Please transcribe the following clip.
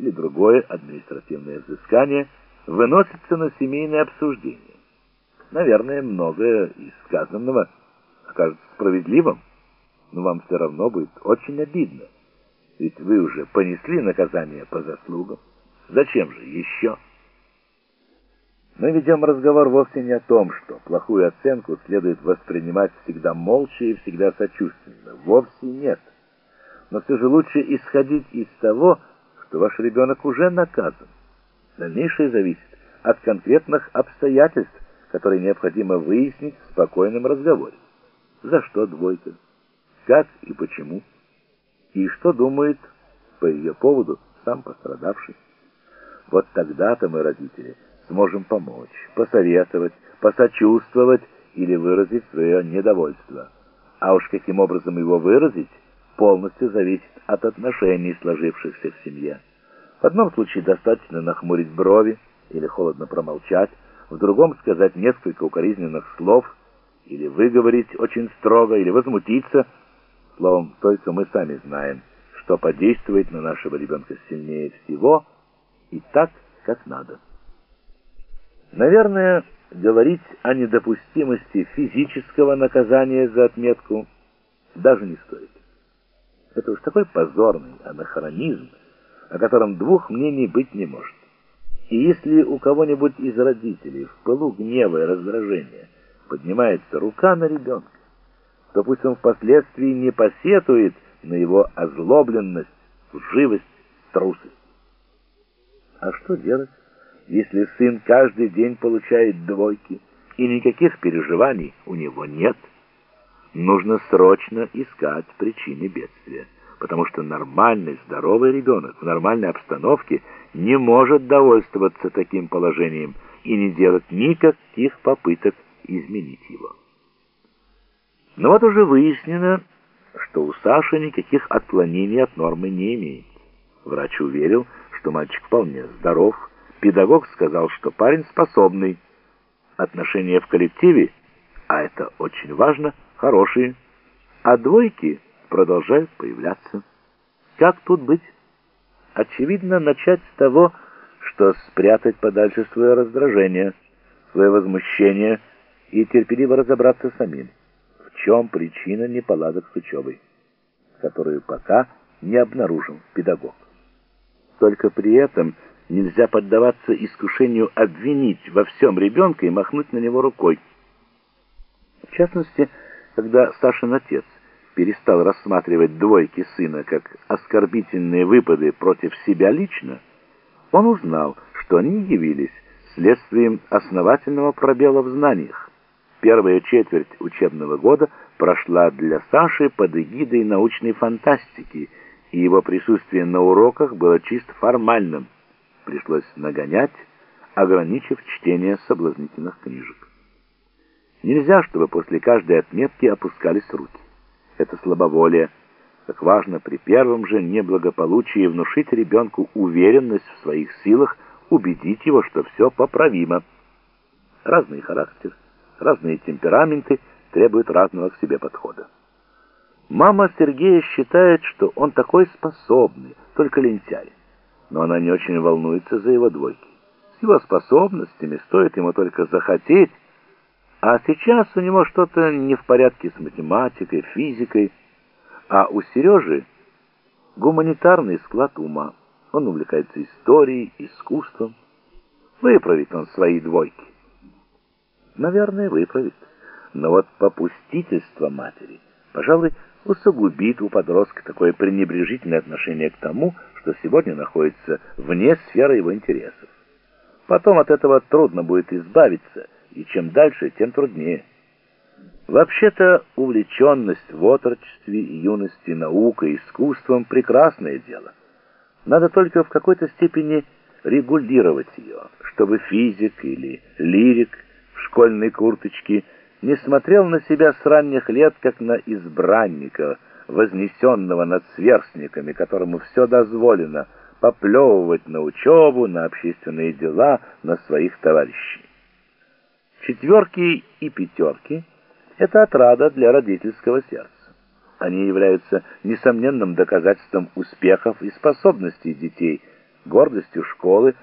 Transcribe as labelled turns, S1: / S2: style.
S1: или другое административное взыскание выносится на семейное обсуждение. Наверное, многое из сказанного окажется справедливым, но вам все равно будет очень обидно, ведь вы уже понесли наказание по заслугам. Зачем же еще? Мы ведем разговор вовсе не о том, что плохую оценку следует воспринимать всегда молча и всегда сочувственно. Вовсе нет. Но все же лучше исходить из того, что ваш ребенок уже наказан. Дальнейшее зависит от конкретных обстоятельств, которые необходимо выяснить в спокойном разговоре. За что двойка? Как и почему? И что думает по ее поводу сам пострадавший? Вот тогда-то мы, родители, сможем помочь, посоветовать, посочувствовать или выразить свое недовольство. А уж каким образом его выразить, полностью зависит от отношений, сложившихся в семье. В одном случае достаточно нахмурить брови или холодно промолчать, в другом сказать несколько укоризненных слов или выговорить очень строго или возмутиться. Словом, только мы сами знаем, что подействует на нашего ребенка сильнее всего и так, как надо. Наверное, говорить о недопустимости физического наказания за отметку даже не стоит. Это уж такой позорный анахронизм, о котором двух мнений быть не может. И если у кого-нибудь из родителей в пылу гнева и раздражения поднимается рука на ребенка, то пусть он впоследствии не посетует на его озлобленность, живость, трусость. А что делать? если сын каждый день получает двойки, и никаких переживаний у него нет, нужно срочно искать причины бедствия, потому что нормальный, здоровый ребенок в нормальной обстановке не может довольствоваться таким положением и не делать никаких попыток изменить его. Но вот уже выяснено, что у Саши никаких отклонений от нормы не имеет. Врач уверил, что мальчик вполне здоров, Педагог сказал, что парень способный. Отношения в коллективе, а это очень важно, хорошие. А двойки продолжают появляться. Как тут быть? Очевидно, начать с того, что спрятать подальше свое раздражение, свое возмущение и терпеливо разобраться самим, в чем причина неполадок с учебой, которую пока не обнаружил педагог. Только при этом Нельзя поддаваться искушению обвинить во всем ребенка и махнуть на него рукой. В частности, когда Сашин отец перестал рассматривать двойки сына как оскорбительные выпады против себя лично, он узнал, что они явились следствием основательного пробела в знаниях. Первая четверть учебного года прошла для Саши под эгидой научной фантастики, и его присутствие на уроках было чисто формальным – пришлось нагонять, ограничив чтение соблазнительных книжек. Нельзя, чтобы после каждой отметки опускались руки. Это слабоволие. Как важно при первом же неблагополучии внушить ребенку уверенность в своих силах, убедить его, что все поправимо. Разный характер, разные темпераменты требуют разного к себе подхода. Мама Сергея считает, что он такой способный, только лентяй но она не очень волнуется за его двойки. С его способностями стоит ему только захотеть, а сейчас у него что-то не в порядке с математикой, физикой, а у Сережи гуманитарный склад ума. Он увлекается историей, искусством. Выправит он свои двойки. Наверное, выправит. Но вот попустительство матери, пожалуй, усугубит у подростка такое пренебрежительное отношение к тому, что сегодня находится вне сферы его интересов. Потом от этого трудно будет избавиться, и чем дальше, тем труднее. Вообще-то увлеченность в отрочестве и юности наукой, искусством – прекрасное дело. Надо только в какой-то степени регулировать ее, чтобы физик или лирик в школьной курточке не смотрел на себя с ранних лет, как на избранника – вознесенного над сверстниками, которому все дозволено, поплевывать на учебу, на общественные дела, на своих товарищей. Четверки и пятерки – это отрада для родительского сердца. Они являются несомненным доказательством успехов и способностей детей, Гордостью школы